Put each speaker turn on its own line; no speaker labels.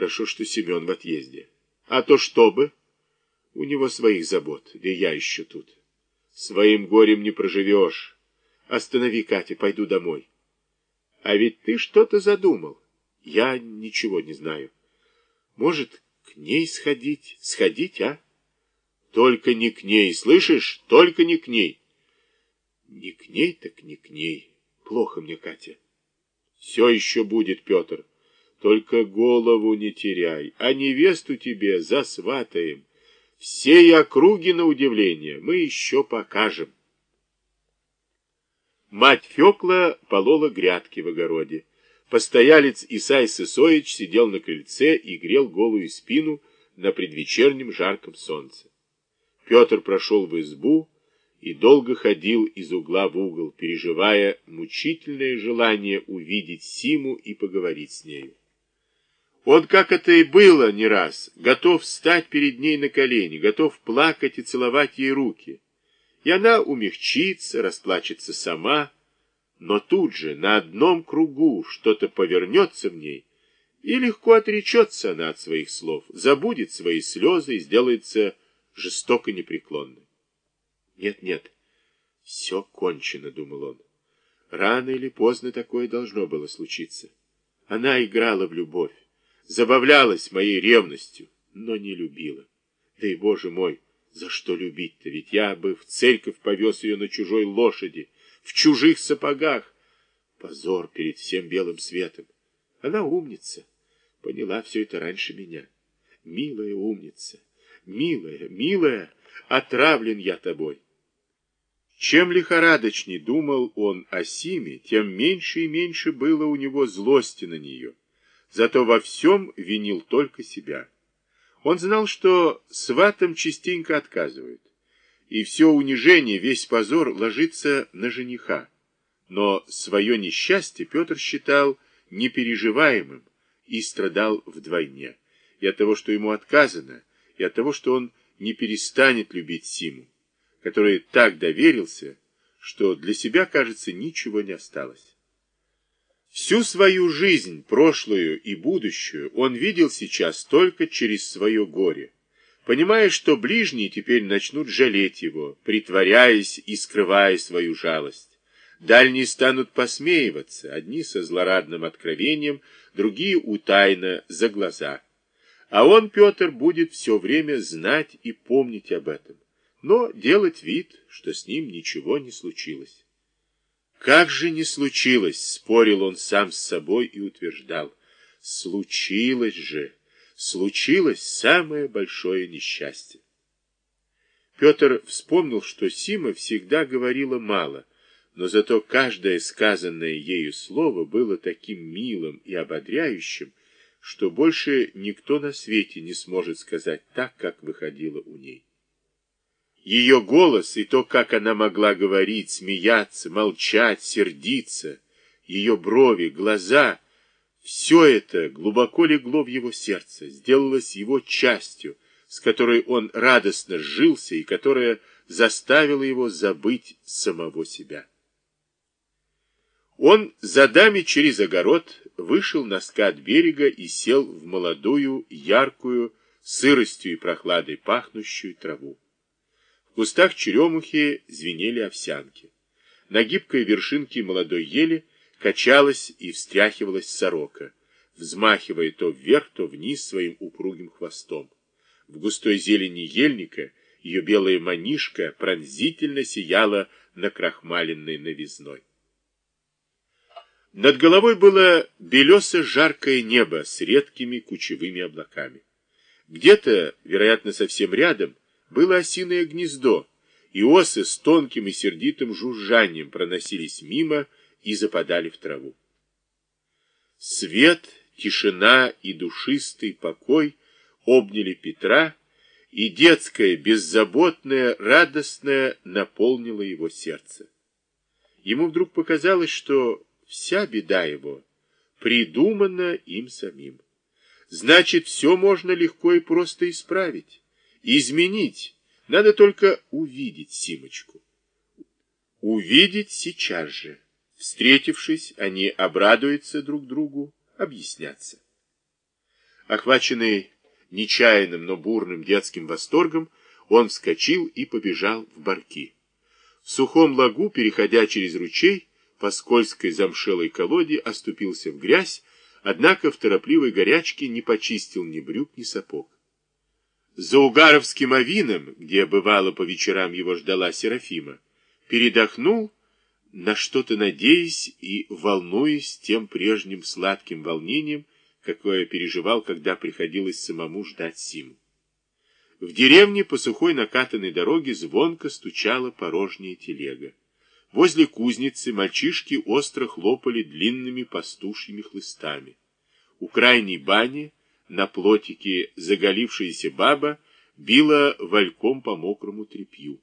Хорошо, что Семен в отъезде. А то что бы? У него своих забот, да я еще тут. Своим горем не проживешь. Останови, Катя, пойду домой. А ведь ты что-то задумал. Я ничего не знаю. Может, к ней сходить? Сходить, а? Только не к ней, слышишь? Только не к ней. Не к ней, так не к ней. Плохо мне, Катя. Все еще будет, Петр. Только голову не теряй, а невесту тебе засватаем. Всей округи на удивление мы еще покажем. Мать Фекла полола грядки в огороде. Постоялец Исай Сысоич сидел на крыльце и грел голую спину на предвечернем жарком солнце. Петр прошел в избу и долго ходил из угла в угол, переживая мучительное желание увидеть Симу и поговорить с нею. Он, как это и было не раз, готов встать перед ней на колени, готов плакать и целовать ей руки. И она умягчится, расплачется сама, но тут же на одном кругу что-то повернется в ней, и легко отречется она от своих слов, забудет свои слезы и сделается жестоко непреклонной. Нет, нет, все кончено, думал он. Рано или поздно такое должно было случиться. Она играла в любовь забавлялась моей ревностью, но не любила. Да и, боже мой, за что любить-то? Ведь я бы в церковь повез ее на чужой лошади, в чужих сапогах. Позор перед всем белым светом. Она умница, поняла все это раньше меня. Милая умница, милая, милая, отравлен я тобой. Чем лихорадочней думал он о Симе, тем меньше и меньше было у него злости на нее зато во всем винил только себя. Он знал, что сватам частенько отказывают, и все унижение, весь позор ложится на жениха. Но свое несчастье Петр считал непереживаемым и страдал вдвойне. И от того, что ему отказано, и от того, что он не перестанет любить Симу, который так доверился, что для себя, кажется, ничего не осталось. Всю свою жизнь, прошлую и будущую, он видел сейчас только через свое горе, понимая, что ближние теперь начнут жалеть его, притворяясь и скрывая свою жалость. Дальние станут посмеиваться, одни со злорадным откровением, другие утайно за глаза. А он, Петр, будет все время знать и помнить об этом, но делать вид, что с ним ничего не случилось. Как же не случилось, спорил он сам с собой и утверждал. Случилось же, случилось самое большое несчастье. Петр вспомнил, что Сима всегда говорила мало, но зато каждое сказанное ею слово было таким милым и ободряющим, что больше никто на свете не сможет сказать так, как выходило у ней. Ее голос и то, как она могла говорить, смеяться, молчать, сердиться, ее брови, глаза, все это глубоко легло в его сердце, сделалось его частью, с которой он радостно сжился и которая заставила его забыть самого себя. Он за дами через огород вышел на скат берега и сел в молодую, яркую, сыростью и прохладой пахнущую траву. В кустах черемухи звенели овсянки. На гибкой вершинке молодой ели качалась и встряхивалась сорока, взмахивая то вверх, то вниз своим упругим хвостом. В густой зелени ельника ее белая манишка пронзительно сияла на крахмаленной новизной. Над головой было белесо-жаркое небо с редкими кучевыми облаками. Где-то, вероятно, совсем рядом, было осиное гнездо, и осы с тонким и сердитым жужжанием проносились мимо и западали в траву. Свет, тишина и душистый покой обняли Петра, и детское, беззаботное, радостное наполнило его сердце. Ему вдруг показалось, что вся беда его придумана им самим. Значит, все можно легко и просто исправить изменить. Надо только увидеть Симочку. Увидеть сейчас же. Встретившись, они обрадуются друг другу, объяснятся. Охваченный нечаянным, но бурным детским восторгом, он вскочил и побежал в барки. В сухом лагу, переходя через ручей, по скользкой замшелой колоде оступился в грязь, однако в торопливой горячке не почистил ни брюк, ни сапог. За Угаровским авином, где бывало по вечерам его ждала Серафима, передохнул, на что-то надеясь и волнуясь тем прежним сладким волнением, какое переживал, когда приходилось самому ждать Симу. В деревне по сухой накатанной дороге звонко стучала порожняя телега. Возле кузницы мальчишки остро хлопали длинными пастушьими хлыстами. У крайней бани на плотике заголившаяся баба била вальком по мокрому тряпью.